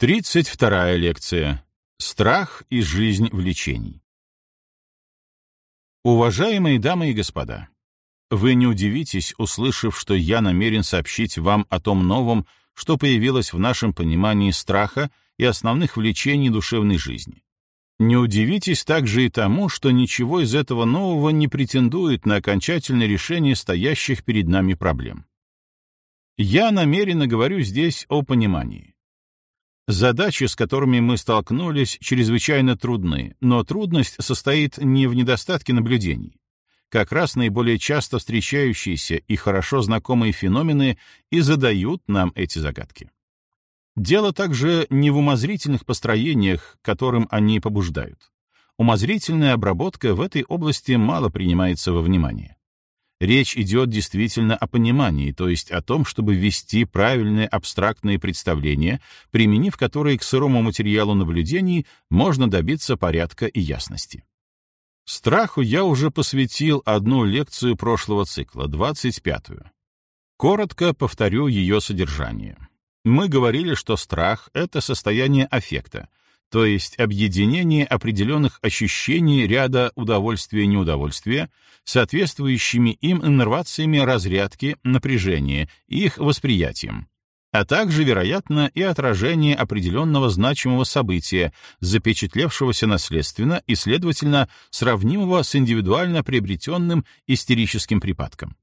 Тридцать вторая лекция. Страх и жизнь влечений. Уважаемые дамы и господа, вы не удивитесь, услышав, что я намерен сообщить вам о том новом, что появилось в нашем понимании страха и основных влечений душевной жизни. Не удивитесь также и тому, что ничего из этого нового не претендует на окончательное решение стоящих перед нами проблем. Я намеренно говорю здесь о понимании. Задачи, с которыми мы столкнулись, чрезвычайно трудны, но трудность состоит не в недостатке наблюдений. Как раз наиболее часто встречающиеся и хорошо знакомые феномены и задают нам эти загадки. Дело также не в умозрительных построениях, которым они побуждают. Умозрительная обработка в этой области мало принимается во внимание. Речь идет действительно о понимании, то есть о том, чтобы ввести правильные абстрактные представления, применив которые к сырому материалу наблюдений, можно добиться порядка и ясности. Страху я уже посвятил одну лекцию прошлого цикла, 25-ю. Коротко повторю ее содержание. Мы говорили, что страх — это состояние аффекта, то есть объединение определенных ощущений ряда удовольствия и неудовольствия, соответствующими им иннервациями разрядки, напряжения и их восприятием, а также, вероятно, и отражение определенного значимого события, запечатлевшегося наследственно и, следовательно, сравнимого с индивидуально приобретенным истерическим припадком.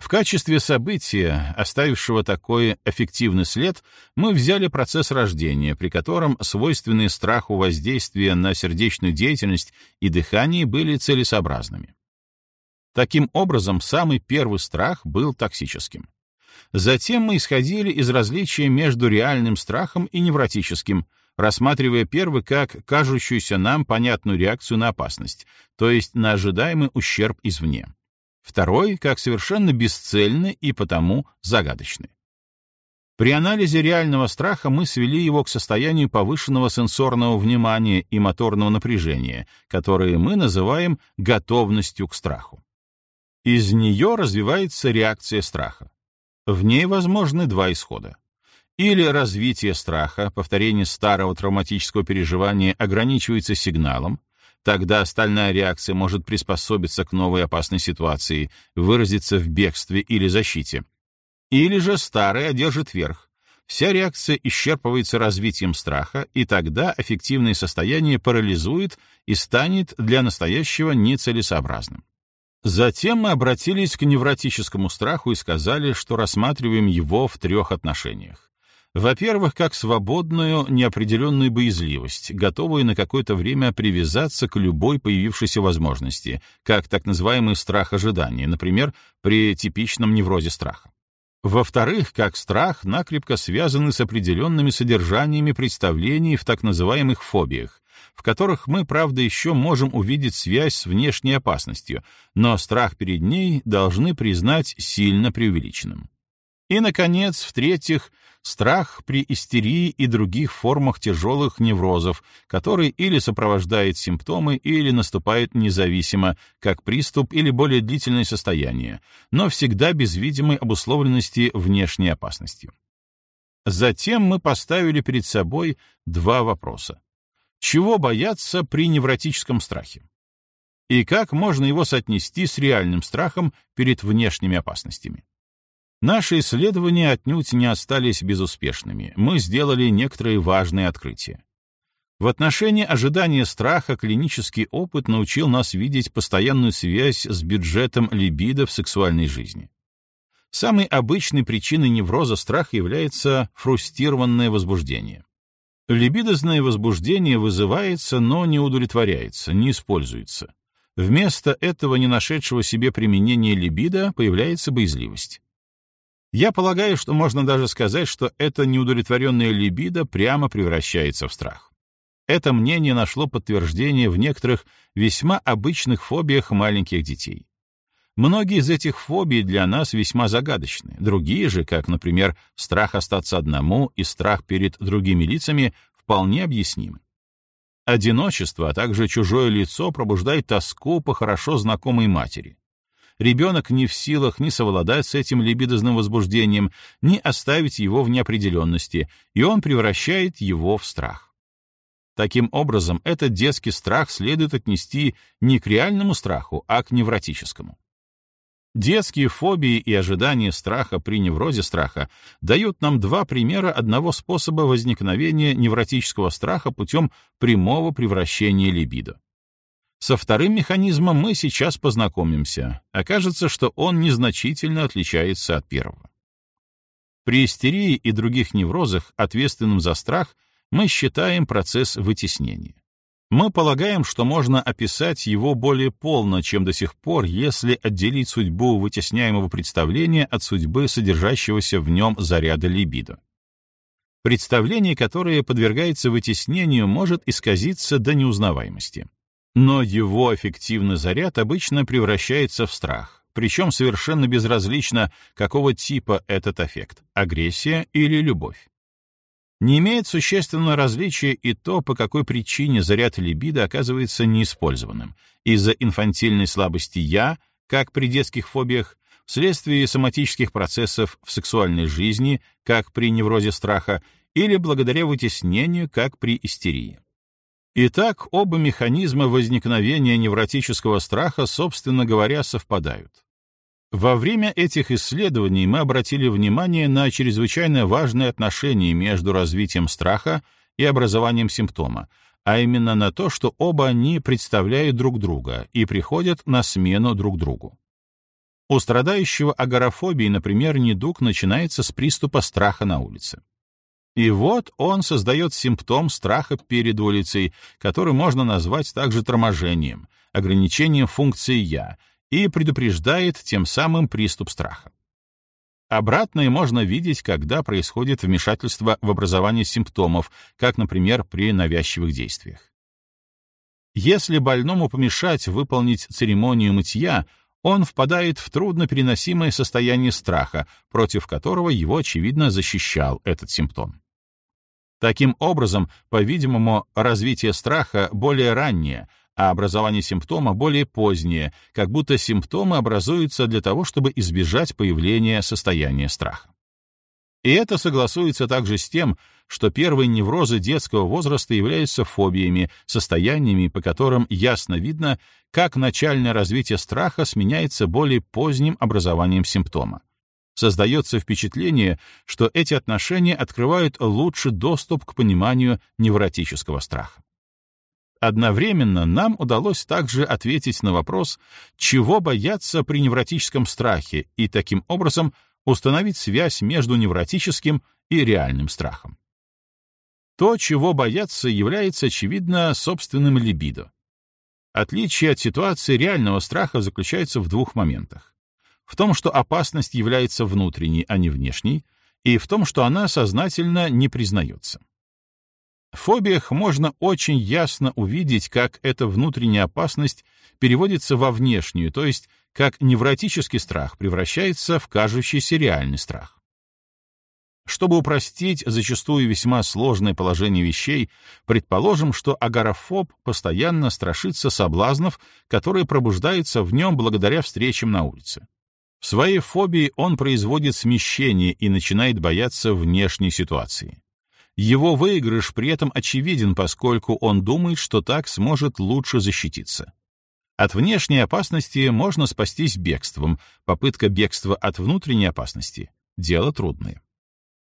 В качестве события, оставившего такой эффективный след, мы взяли процесс рождения, при котором свойственные страху воздействия на сердечную деятельность и дыхание были целесообразными. Таким образом, самый первый страх был токсическим. Затем мы исходили из различия между реальным страхом и невротическим, рассматривая первый как кажущуюся нам понятную реакцию на опасность, то есть на ожидаемый ущерб извне второй — как совершенно бесцельный и потому загадочный. При анализе реального страха мы свели его к состоянию повышенного сенсорного внимания и моторного напряжения, которые мы называем готовностью к страху. Из нее развивается реакция страха. В ней возможны два исхода. Или развитие страха, повторение старого травматического переживания ограничивается сигналом, Тогда стальная реакция может приспособиться к новой опасной ситуации, выразиться в бегстве или защите. Или же старая одержит верх. Вся реакция исчерпывается развитием страха, и тогда эффективное состояние парализует и станет для настоящего нецелесообразным. Затем мы обратились к невротическому страху и сказали, что рассматриваем его в трех отношениях. Во-первых, как свободную, неопределенную боязливость, готовую на какое-то время привязаться к любой появившейся возможности, как так называемый страх ожидания, например, при типичном неврозе страха. Во-вторых, как страх накрепко связаны с определенными содержаниями представлений в так называемых фобиях, в которых мы, правда, еще можем увидеть связь с внешней опасностью, но страх перед ней должны признать сильно преувеличенным. И, наконец, в-третьих, страх при истерии и других формах тяжелых неврозов, который или сопровождает симптомы, или наступает независимо, как приступ или более длительное состояние, но всегда без видимой обусловленности внешней опасностью. Затем мы поставили перед собой два вопроса. Чего бояться при невротическом страхе? И как можно его соотнести с реальным страхом перед внешними опасностями? Наши исследования отнюдь не остались безуспешными. Мы сделали некоторые важные открытия. В отношении ожидания страха клинический опыт научил нас видеть постоянную связь с бюджетом либидо в сексуальной жизни. Самой обычной причиной невроза страха является фрустированное возбуждение. Либидозное возбуждение вызывается, но не удовлетворяется, не используется. Вместо этого не нашедшего себе применения либидо появляется боязливость. Я полагаю, что можно даже сказать, что эта неудовлетворенная либидо прямо превращается в страх. Это мнение нашло подтверждение в некоторых весьма обычных фобиях маленьких детей. Многие из этих фобий для нас весьма загадочны, другие же, как, например, страх остаться одному и страх перед другими лицами, вполне объяснимы. Одиночество, а также чужое лицо пробуждает тоску по хорошо знакомой матери. Ребенок не в силах ни совладать с этим либидозным возбуждением, ни оставить его в неопределенности, и он превращает его в страх. Таким образом, этот детский страх следует отнести не к реальному страху, а к невротическому. Детские фобии и ожидания страха при неврозе страха дают нам два примера одного способа возникновения невротического страха путем прямого превращения либидо. Со вторым механизмом мы сейчас познакомимся. Окажется, что он незначительно отличается от первого. При истерии и других неврозах, ответственным за страх, мы считаем процесс вытеснения. Мы полагаем, что можно описать его более полно, чем до сих пор, если отделить судьбу вытесняемого представления от судьбы содержащегося в нем заряда либидо. Представление, которое подвергается вытеснению, может исказиться до неузнаваемости. Но его эффективный заряд обычно превращается в страх, причем совершенно безразлично, какого типа этот эффект — агрессия или любовь. Не имеет существенного различия и то, по какой причине заряд либидо оказывается неиспользованным. Из-за инфантильной слабости «я», как при детских фобиях, вследствие соматических процессов в сексуальной жизни, как при неврозе страха, или благодаря вытеснению, как при истерии. Итак, оба механизма возникновения невротического страха, собственно говоря, совпадают. Во время этих исследований мы обратили внимание на чрезвычайно важное отношение между развитием страха и образованием симптома, а именно на то, что оба они представляют друг друга и приходят на смену друг другу. У страдающего агорафобией, например, недуг начинается с приступа страха на улице. И вот он создает симптом страха перед улицей, который можно назвать также торможением, ограничением функции «я», и предупреждает тем самым приступ страха. Обратное можно видеть, когда происходит вмешательство в образование симптомов, как, например, при навязчивых действиях. Если больному помешать выполнить церемонию мытья, он впадает в труднопереносимое состояние страха, против которого его, очевидно, защищал этот симптом. Таким образом, по-видимому, развитие страха более раннее, а образование симптома более позднее, как будто симптомы образуются для того, чтобы избежать появления состояния страха. И это согласуется также с тем, что первые неврозы детского возраста являются фобиями, состояниями, по которым ясно видно, как начальное развитие страха сменяется более поздним образованием симптома. Создается впечатление, что эти отношения открывают лучший доступ к пониманию невротического страха. Одновременно нам удалось также ответить на вопрос, чего бояться при невротическом страхе, и таким образом установить связь между невротическим и реальным страхом. То, чего бояться, является, очевидно, собственным либидо. Отличие от ситуации реального страха заключается в двух моментах. В том, что опасность является внутренней, а не внешней, и в том, что она сознательно не признается. В фобиях можно очень ясно увидеть, как эта внутренняя опасность переводится во внешнюю, то есть как невротический страх превращается в кажущийся реальный страх. Чтобы упростить зачастую весьма сложное положение вещей, предположим, что агорафоб постоянно страшится соблазнов, которые пробуждаются в нем благодаря встречам на улице. В своей фобии он производит смещение и начинает бояться внешней ситуации. Его выигрыш при этом очевиден, поскольку он думает, что так сможет лучше защититься. От внешней опасности можно спастись бегством, попытка бегства от внутренней опасности — дело трудное.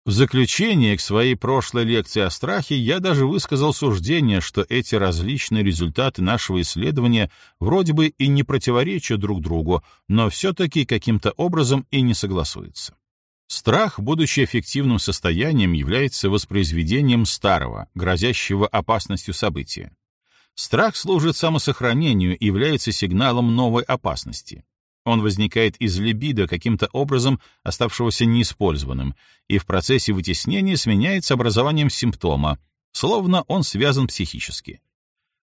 В заключение к своей прошлой лекции о страхе я даже высказал суждение, что эти различные результаты нашего исследования вроде бы и не противоречат друг другу, но все-таки каким-то образом и не согласуются. Страх, будучи эффективным состоянием, является воспроизведением старого, грозящего опасностью события. Страх служит самосохранению и является сигналом новой опасности. Он возникает из либидо, каким-то образом оставшегося неиспользованным, и в процессе вытеснения сменяется образованием симптома, словно он связан психически.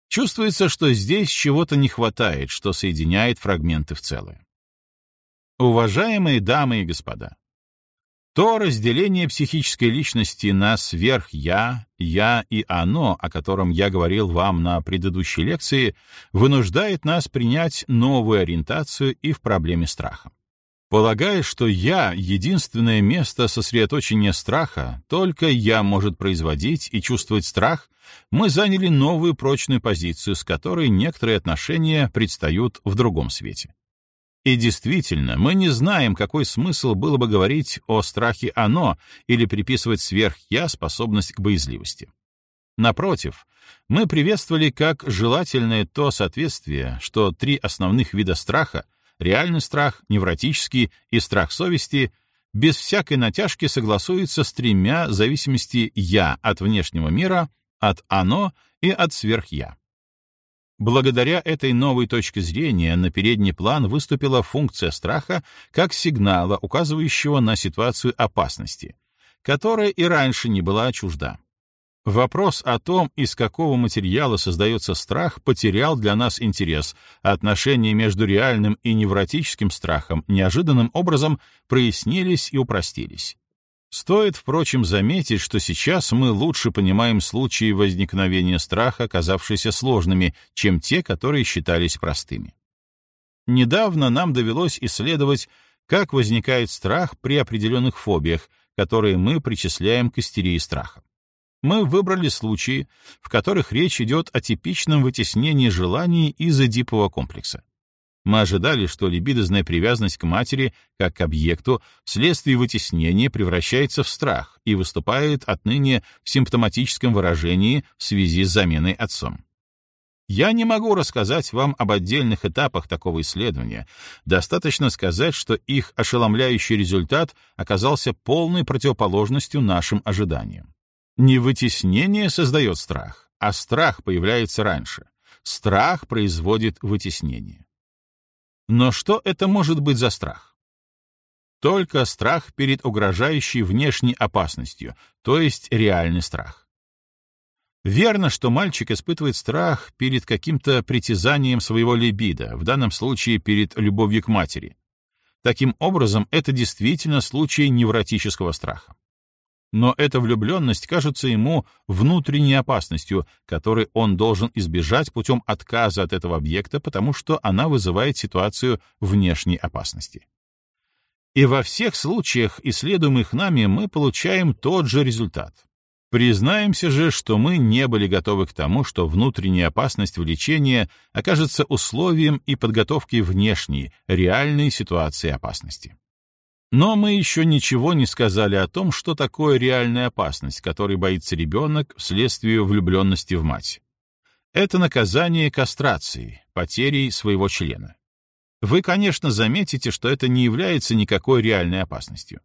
Чувствуется, что здесь чего-то не хватает, что соединяет фрагменты в целое. Уважаемые дамы и господа, То разделение психической личности на сверх-я, я и оно, о котором я говорил вам на предыдущей лекции, вынуждает нас принять новую ориентацию и в проблеме страха. Полагая, что «я» — единственное место сосредоточения страха, только «я» может производить и чувствовать страх, мы заняли новую прочную позицию, с которой некоторые отношения предстают в другом свете. И действительно, мы не знаем, какой смысл было бы говорить о страхе «оно» или приписывать сверх-я способность к боязливости. Напротив, мы приветствовали как желательное то соответствие, что три основных вида страха — реальный страх, невротический и страх совести без всякой натяжки согласуются с тремя зависимости «я» от внешнего мира, от «оно» и от сверх-я. Благодаря этой новой точке зрения на передний план выступила функция страха как сигнала, указывающего на ситуацию опасности, которая и раньше не была чужда. Вопрос о том, из какого материала создается страх, потерял для нас интерес, а отношения между реальным и невротическим страхом неожиданным образом прояснились и упростились. Стоит, впрочем, заметить, что сейчас мы лучше понимаем случаи возникновения страха, оказавшиеся сложными, чем те, которые считались простыми. Недавно нам довелось исследовать, как возникает страх при определенных фобиях, которые мы причисляем к истерии страха мы выбрали случаи, в которых речь идет о типичном вытеснении желаний из эдипового комплекса. Мы ожидали, что либидозная привязанность к матери, как к объекту, вследствие вытеснения превращается в страх и выступает отныне в симптоматическом выражении в связи с заменой отцом. Я не могу рассказать вам об отдельных этапах такого исследования. Достаточно сказать, что их ошеломляющий результат оказался полной противоположностью нашим ожиданиям. Не вытеснение создает страх, а страх появляется раньше. Страх производит вытеснение. Но что это может быть за страх? Только страх перед угрожающей внешней опасностью, то есть реальный страх. Верно, что мальчик испытывает страх перед каким-то притязанием своего либидо, в данном случае перед любовью к матери. Таким образом, это действительно случай невротического страха но эта влюбленность кажется ему внутренней опасностью, которой он должен избежать путем отказа от этого объекта, потому что она вызывает ситуацию внешней опасности. И во всех случаях, исследуемых нами, мы получаем тот же результат. Признаемся же, что мы не были готовы к тому, что внутренняя опасность влечения окажется условием и подготовкой внешней, реальной ситуации опасности. Но мы еще ничего не сказали о том, что такое реальная опасность, которой боится ребенок вследствие влюбленности в мать. Это наказание кастрацией, потерей своего члена. Вы, конечно, заметите, что это не является никакой реальной опасностью.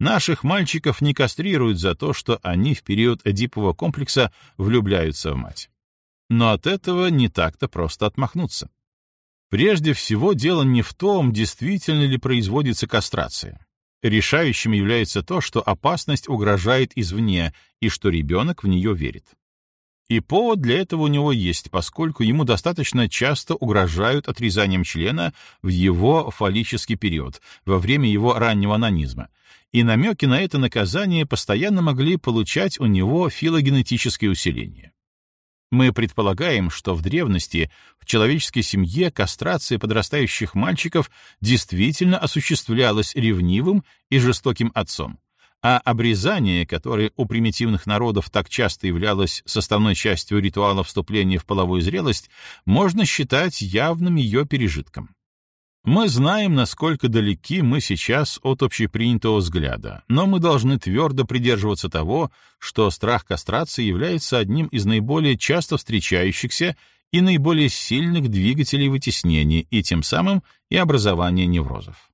Наших мальчиков не кастрируют за то, что они в период эдипового комплекса влюбляются в мать. Но от этого не так-то просто отмахнуться. Прежде всего, дело не в том, действительно ли производится кастрация. Решающим является то, что опасность угрожает извне и что ребенок в нее верит. И повод для этого у него есть, поскольку ему достаточно часто угрожают отрезанием члена в его фаллический период, во время его раннего анонизма, и намеки на это наказание постоянно могли получать у него филогенетические усиления. Мы предполагаем, что в древности в человеческой семье кастрация подрастающих мальчиков действительно осуществлялась ревнивым и жестоким отцом, а обрезание, которое у примитивных народов так часто являлось составной частью ритуала вступления в половую зрелость, можно считать явным ее пережитком. Мы знаем, насколько далеки мы сейчас от общепринятого взгляда, но мы должны твердо придерживаться того, что страх кастрации является одним из наиболее часто встречающихся и наиболее сильных двигателей вытеснения и тем самым и образования неврозов.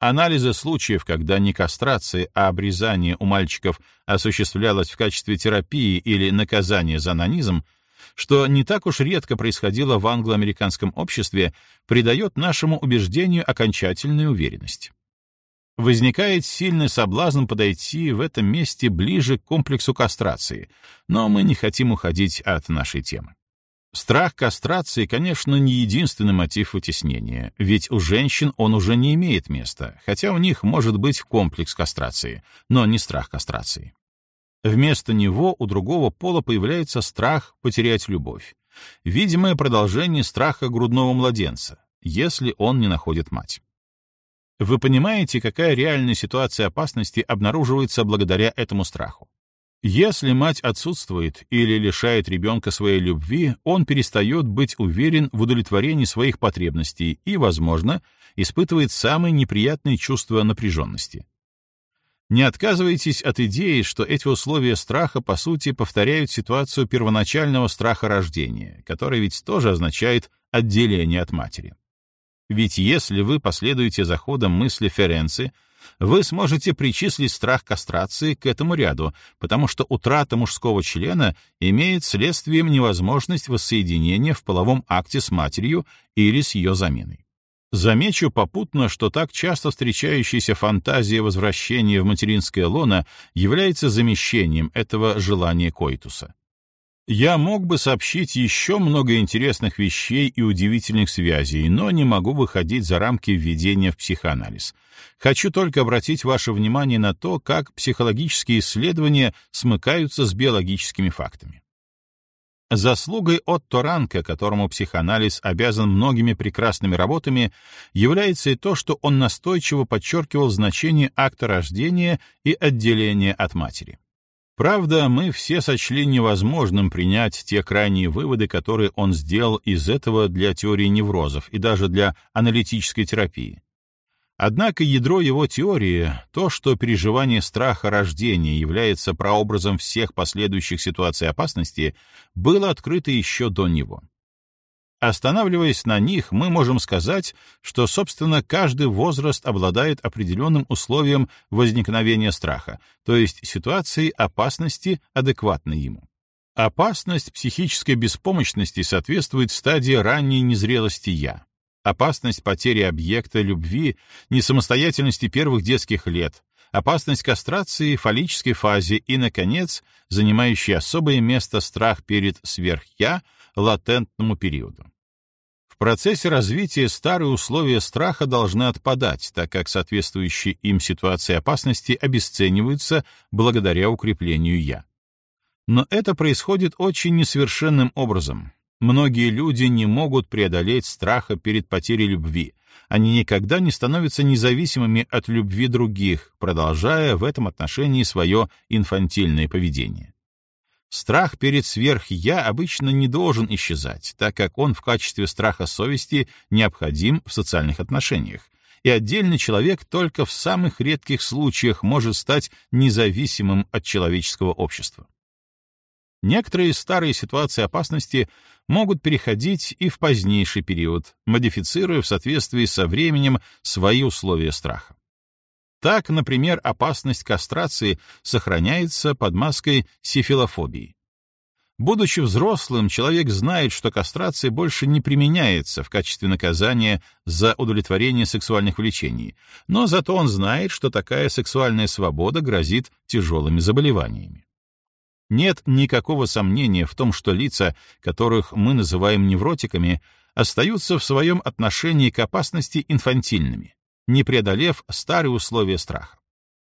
Анализы случаев, когда не кастрация, а обрезание у мальчиков осуществлялось в качестве терапии или наказания за анонизм, что не так уж редко происходило в англо-американском обществе, придает нашему убеждению окончательную уверенность. Возникает сильный соблазн подойти в этом месте ближе к комплексу кастрации, но мы не хотим уходить от нашей темы. Страх кастрации, конечно, не единственный мотив вытеснения, ведь у женщин он уже не имеет места, хотя у них может быть комплекс кастрации, но не страх кастрации. Вместо него у другого пола появляется страх потерять любовь, видимое продолжение страха грудного младенца, если он не находит мать. Вы понимаете, какая реальная ситуация опасности обнаруживается благодаря этому страху? Если мать отсутствует или лишает ребенка своей любви, он перестает быть уверен в удовлетворении своих потребностей и, возможно, испытывает самые неприятные чувства напряженности. Не отказывайтесь от идеи, что эти условия страха, по сути, повторяют ситуацию первоначального страха рождения, который ведь тоже означает отделение от матери. Ведь если вы последуете за ходом мысли Ференци, вы сможете причислить страх кастрации к этому ряду, потому что утрата мужского члена имеет следствием невозможность воссоединения в половом акте с матерью или с ее заменой. Замечу попутно, что так часто встречающаяся фантазия возвращения в материнское лоно является замещением этого желания коитуса. Я мог бы сообщить еще много интересных вещей и удивительных связей, но не могу выходить за рамки введения в психоанализ. Хочу только обратить ваше внимание на то, как психологические исследования смыкаются с биологическими фактами. Заслугой Отто Ранка, которому психоанализ обязан многими прекрасными работами, является и то, что он настойчиво подчеркивал значение акта рождения и отделения от матери. Правда, мы все сочли невозможным принять те крайние выводы, которые он сделал из этого для теории неврозов и даже для аналитической терапии. Однако ядро его теории, то, что переживание страха рождения является прообразом всех последующих ситуаций опасности, было открыто еще до него. Останавливаясь на них, мы можем сказать, что, собственно, каждый возраст обладает определенным условием возникновения страха, то есть ситуацией опасности, адекватной ему. Опасность психической беспомощности соответствует стадии ранней незрелости «я». Опасность потери объекта любви, несамостоятельности первых детских лет, опасность кастрации фаллической фазе и, наконец, занимающий особое место страх перед сверх-я латентному периоду. В процессе развития старые условия страха должны отпадать, так как соответствующие им ситуации опасности обесцениваются благодаря укреплению «я». Но это происходит очень несовершенным образом. Многие люди не могут преодолеть страха перед потерей любви. Они никогда не становятся независимыми от любви других, продолжая в этом отношении свое инфантильное поведение. Страх перед сверх-я обычно не должен исчезать, так как он в качестве страха совести необходим в социальных отношениях, и отдельный человек только в самых редких случаях может стать независимым от человеческого общества. Некоторые старые ситуации опасности могут переходить и в позднейший период, модифицируя в соответствии со временем свои условия страха. Так, например, опасность кастрации сохраняется под маской сифилофобии. Будучи взрослым, человек знает, что кастрация больше не применяется в качестве наказания за удовлетворение сексуальных влечений, но зато он знает, что такая сексуальная свобода грозит тяжелыми заболеваниями. Нет никакого сомнения в том, что лица, которых мы называем невротиками, остаются в своем отношении к опасности инфантильными, не преодолев старые условия страха.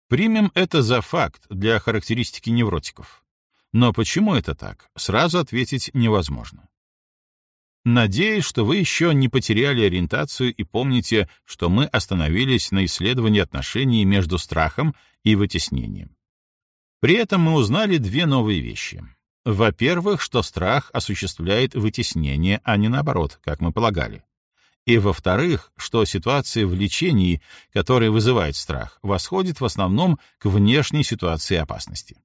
Примем это за факт для характеристики невротиков. Но почему это так, сразу ответить невозможно. Надеюсь, что вы еще не потеряли ориентацию и помните, что мы остановились на исследовании отношений между страхом и вытеснением. При этом мы узнали две новые вещи. Во-первых, что страх осуществляет вытеснение, а не наоборот, как мы полагали. И во-вторых, что ситуация в лечении, которая вызывает страх, восходит в основном к внешней ситуации опасности.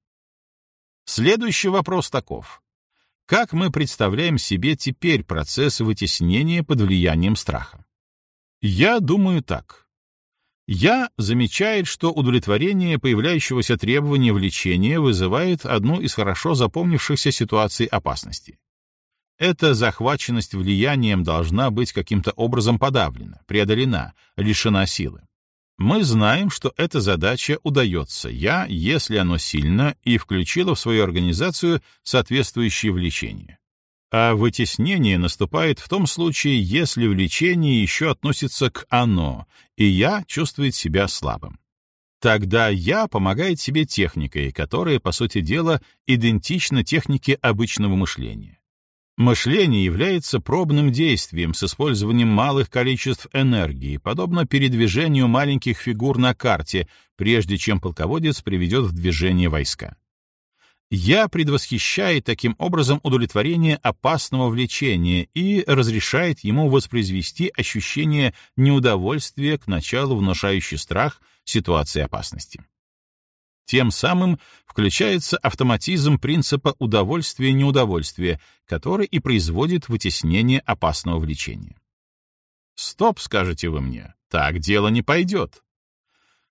Следующий вопрос таков. Как мы представляем себе теперь процесс вытеснения под влиянием страха? Я думаю так. Я замечает, что удовлетворение появляющегося требования в лечении вызывает одну из хорошо запомнившихся ситуаций опасности. Эта захваченность влиянием должна быть каким-то образом подавлена, преодолена, лишена силы. Мы знаем, что эта задача удается я, если оно сильно, и включило в свою организацию соответствующее влечение. А вытеснение наступает в том случае, если влечение еще относится к «оно», и «я» чувствует себя слабым. Тогда «я» помогает себе техникой, которая, по сути дела, идентична технике обычного мышления. Мышление является пробным действием с использованием малых количеств энергии, подобно передвижению маленьких фигур на карте, прежде чем полководец приведет в движение войска. Я предвосхищает таким образом удовлетворение опасного влечения и разрешает ему воспроизвести ощущение неудовольствия к началу внушающий страх ситуации опасности. Тем самым включается автоматизм принципа удовольствия-неудовольствия, который и производит вытеснение опасного влечения. «Стоп», — скажете вы мне, — «так дело не пойдет».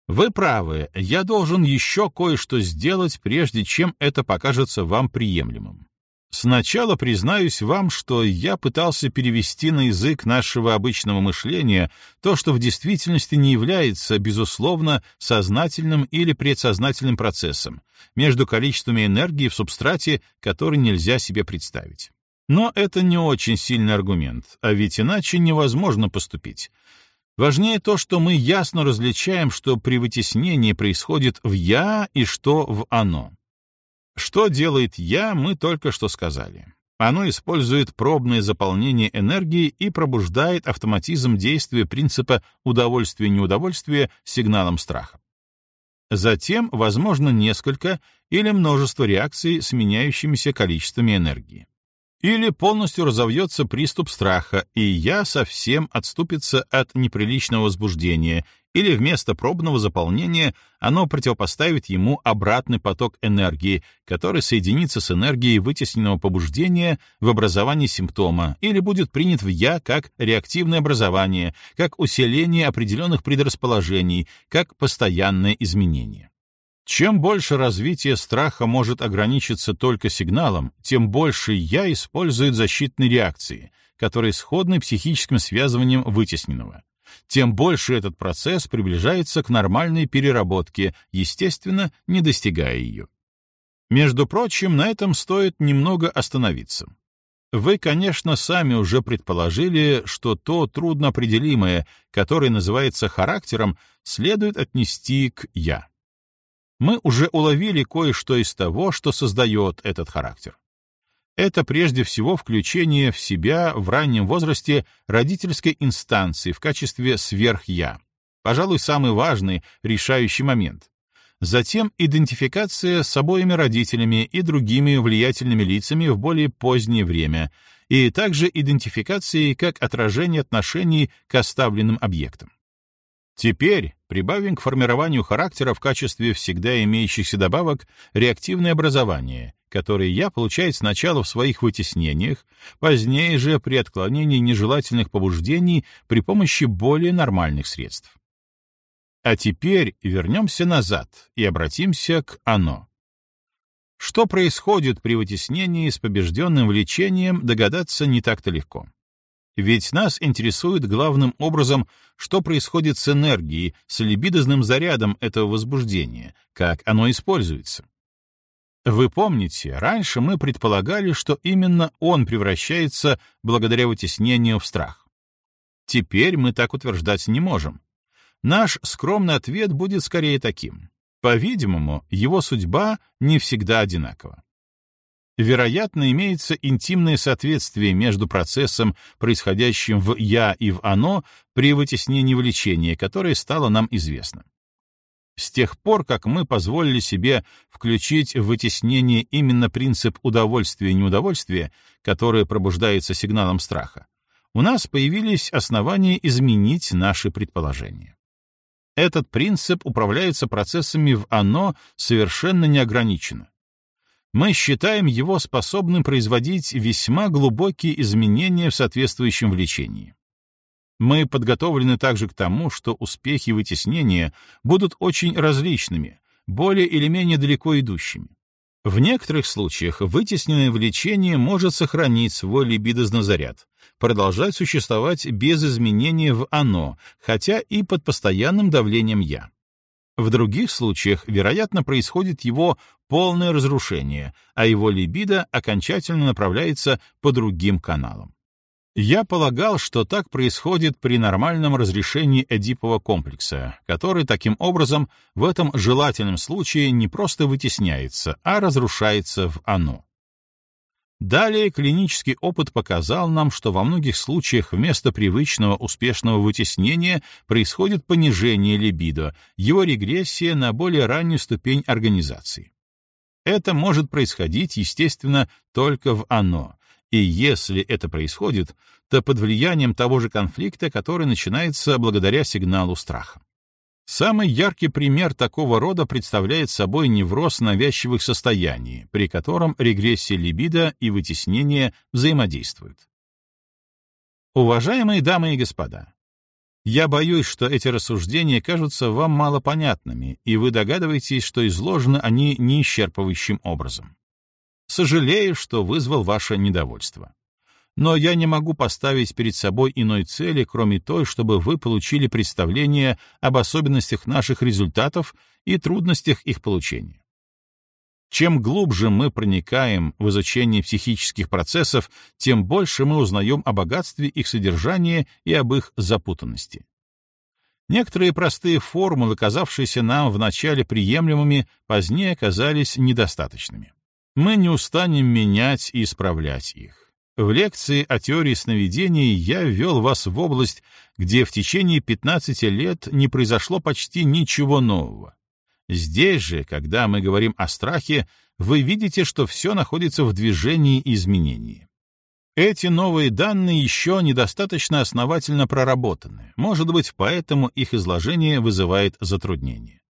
Вы правы, я должен еще кое-что сделать, прежде чем это покажется вам приемлемым. Сначала признаюсь вам, что я пытался перевести на язык нашего обычного мышления то, что в действительности не является, безусловно, сознательным или предсознательным процессом, между количествами энергии в субстрате, который нельзя себе представить. Но это не очень сильный аргумент, а ведь иначе невозможно поступить. Важнее то, что мы ясно различаем, что при вытеснении происходит в «я» и что в «оно». Что делает «я», мы только что сказали. Оно использует пробное заполнение энергии и пробуждает автоматизм действия принципа удовольствия-неудовольствия сигналом страха. Затем, возможно, несколько или множество реакций с меняющимися количествами энергии. Или полностью разовьется приступ страха, и я совсем отступится от неприличного возбуждения, или вместо пробного заполнения оно противопоставит ему обратный поток энергии, который соединится с энергией вытесненного побуждения в образовании симптома, или будет принят в «я» как реактивное образование, как усиление определенных предрасположений, как постоянное изменение. Чем больше развитие страха может ограничиться только сигналом, тем больше «я» использует защитные реакции, которые сходны психическим связыванием вытесненного. Тем больше этот процесс приближается к нормальной переработке, естественно, не достигая ее. Между прочим, на этом стоит немного остановиться. Вы, конечно, сами уже предположили, что то трудноопределимое, которое называется характером, следует отнести к «я» мы уже уловили кое-что из того, что создает этот характер. Это прежде всего включение в себя в раннем возрасте родительской инстанции в качестве сверх-я. Пожалуй, самый важный, решающий момент. Затем идентификация с обоими родителями и другими влиятельными лицами в более позднее время, и также идентификацией как отражение отношений к оставленным объектам. Теперь прибавим к формированию характера в качестве всегда имеющихся добавок реактивное образование, которое я получаю сначала в своих вытеснениях, позднее же при отклонении нежелательных побуждений при помощи более нормальных средств. А теперь вернемся назад и обратимся к «оно». Что происходит при вытеснении с побежденным влечением, догадаться не так-то легко. Ведь нас интересует главным образом, что происходит с энергией, с либидозным зарядом этого возбуждения, как оно используется. Вы помните, раньше мы предполагали, что именно он превращается благодаря вытеснению в страх. Теперь мы так утверждать не можем. Наш скромный ответ будет скорее таким. По-видимому, его судьба не всегда одинакова вероятно, имеется интимное соответствие между процессом, происходящим в «я» и в «оно» при вытеснении влечения, которое стало нам известно. С тех пор, как мы позволили себе включить в вытеснение именно принцип удовольствия и неудовольствия, который пробуждается сигналом страха, у нас появились основания изменить наши предположения. Этот принцип управляется процессами в «оно» совершенно неограниченно мы считаем его способным производить весьма глубокие изменения в соответствующем влечении. Мы подготовлены также к тому, что успехи вытеснения будут очень различными, более или менее далеко идущими. В некоторых случаях вытесненное влечение может сохранить свой либидознозаряд, продолжать существовать без изменения в «оно», хотя и под постоянным давлением «я». В других случаях, вероятно, происходит его полное разрушение, а его либидо окончательно направляется по другим каналам. Я полагал, что так происходит при нормальном разрешении Эдипового комплекса, который таким образом в этом желательном случае не просто вытесняется, а разрушается в оно. Далее клинический опыт показал нам, что во многих случаях вместо привычного успешного вытеснения происходит понижение либидо, его регрессия на более раннюю ступень организации. Это может происходить, естественно, только в оно, и если это происходит, то под влиянием того же конфликта, который начинается благодаря сигналу страха. Самый яркий пример такого рода представляет собой невроз навязчивых состояний, при котором регрессия либидо и вытеснение взаимодействуют. Уважаемые дамы и господа, я боюсь, что эти рассуждения кажутся вам малопонятными, и вы догадываетесь, что изложены они неисчерпывающим образом. Сожалею, что вызвал ваше недовольство. Но я не могу поставить перед собой иной цели, кроме той, чтобы вы получили представление об особенностях наших результатов и трудностях их получения. Чем глубже мы проникаем в изучение психических процессов, тем больше мы узнаем о богатстве их содержания и об их запутанности. Некоторые простые формулы, казавшиеся нам вначале приемлемыми, позднее оказались недостаточными мы не устанем менять и исправлять их. В лекции о теории сновидений я ввел вас в область, где в течение 15 лет не произошло почти ничего нового. Здесь же, когда мы говорим о страхе, вы видите, что все находится в движении и изменении. Эти новые данные еще недостаточно основательно проработаны, может быть, поэтому их изложение вызывает затруднения.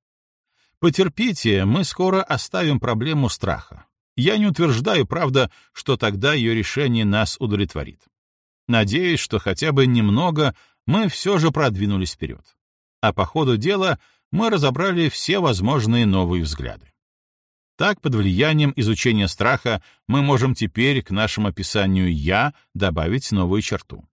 Потерпите, мы скоро оставим проблему страха. Я не утверждаю, правда, что тогда ее решение нас удовлетворит. Надеюсь, что хотя бы немного мы все же продвинулись вперед. А по ходу дела мы разобрали все возможные новые взгляды. Так, под влиянием изучения страха, мы можем теперь к нашему описанию «я» добавить новую черту.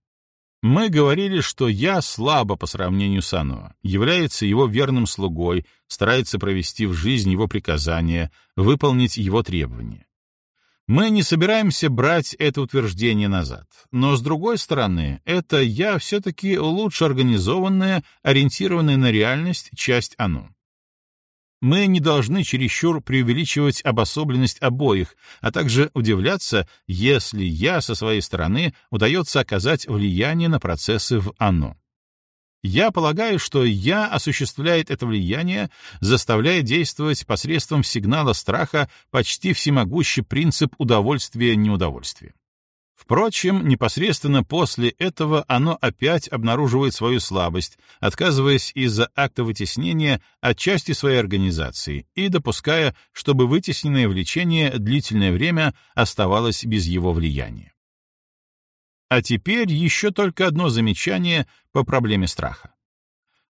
Мы говорили, что я слабо по сравнению с Ано, является его верным слугой, старается провести в жизнь его приказания, выполнить его требования. Мы не собираемся брать это утверждение назад, но, с другой стороны, это я все-таки лучше организованная, ориентированная на реальность часть Ано. Мы не должны чересчур преувеличивать обособленность обоих, а также удивляться, если я со своей стороны удается оказать влияние на процессы в оно. Я полагаю, что «я» осуществляет это влияние, заставляя действовать посредством сигнала страха почти всемогущий принцип удовольствия-неудовольствия. Впрочем, непосредственно после этого оно опять обнаруживает свою слабость, отказываясь из-за акта вытеснения от части своей организации и допуская, чтобы вытесненное влечение длительное время оставалось без его влияния. А теперь еще только одно замечание по проблеме страха.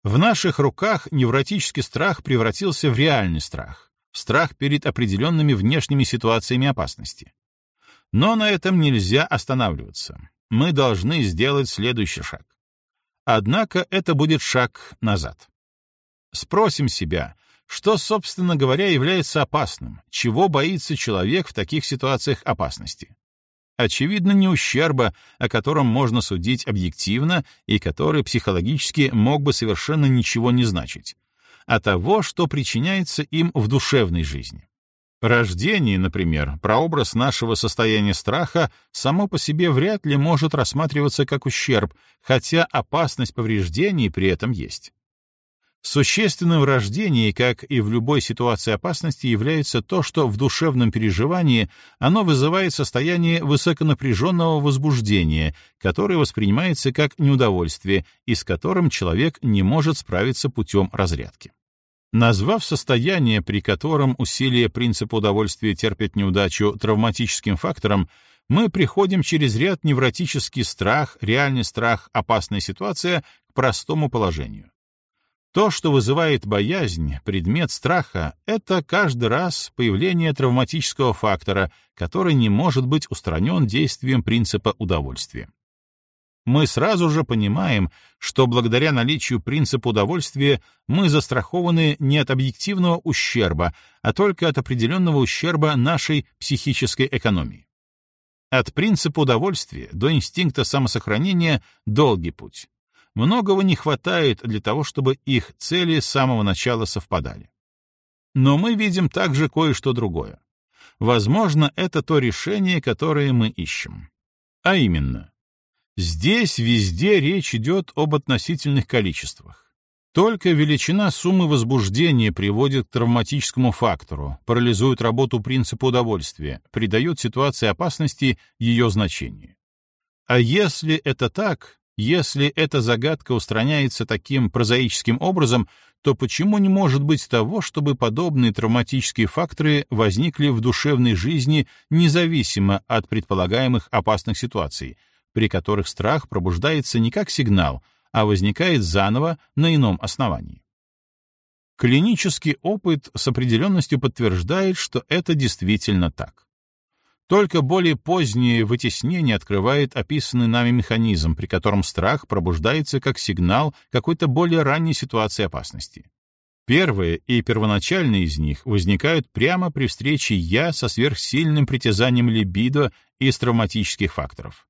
В наших руках невротический страх превратился в реальный страх, в страх перед определенными внешними ситуациями опасности. Но на этом нельзя останавливаться. Мы должны сделать следующий шаг. Однако это будет шаг назад. Спросим себя, что, собственно говоря, является опасным, чего боится человек в таких ситуациях опасности. Очевидно, не ущерба, о котором можно судить объективно и который психологически мог бы совершенно ничего не значить, а того, что причиняется им в душевной жизни. Рождение, например, прообраз нашего состояния страха, само по себе вряд ли может рассматриваться как ущерб, хотя опасность повреждений при этом есть. Существенным в рождении, как и в любой ситуации опасности, является то, что в душевном переживании оно вызывает состояние высоконапряженного возбуждения, которое воспринимается как неудовольствие и с которым человек не может справиться путем разрядки. Назвав состояние, при котором усилие принципа удовольствия терпят неудачу травматическим фактором, мы приходим через ряд невротический страх, реальный страх, опасная ситуация к простому положению. То, что вызывает боязнь, предмет страха, это каждый раз появление травматического фактора, который не может быть устранен действием принципа удовольствия. Мы сразу же понимаем, что благодаря наличию принципа удовольствия мы застрахованы не от объективного ущерба, а только от определенного ущерба нашей психической экономии. От принципа удовольствия до инстинкта самосохранения долгий путь. Многого не хватает для того, чтобы их цели с самого начала совпадали. Но мы видим также кое-что другое. Возможно, это то решение, которое мы ищем. А именно, здесь везде речь идет об относительных количествах. Только величина суммы возбуждения приводит к травматическому фактору, парализует работу принципа удовольствия, придает ситуации опасности ее значение. А если это так, если эта загадка устраняется таким прозаическим образом, то почему не может быть того, чтобы подобные травматические факторы возникли в душевной жизни независимо от предполагаемых опасных ситуаций, при которых страх пробуждается не как сигнал, а возникает заново на ином основании? Клинический опыт с определенностью подтверждает, что это действительно так. Только более позднее вытеснение открывает описанный нами механизм, при котором страх пробуждается как сигнал какой-то более ранней ситуации опасности. Первые и первоначальные из них возникают прямо при встрече «я» со сверхсильным притязанием либидо из травматических факторов.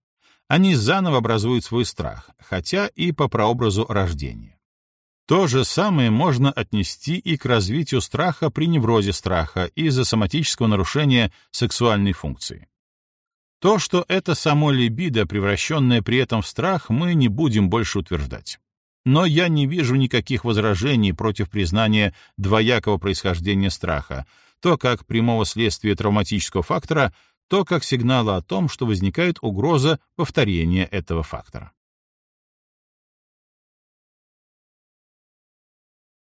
Они заново образуют свой страх, хотя и по прообразу рождения. То же самое можно отнести и к развитию страха при неврозе страха из-за соматического нарушения сексуальной функции. То, что это само либидо, превращенное при этом в страх, мы не будем больше утверждать. Но я не вижу никаких возражений против признания двоякого происхождения страха, то как прямого следствия травматического фактора, то как сигнала о том, что возникает угроза повторения этого фактора.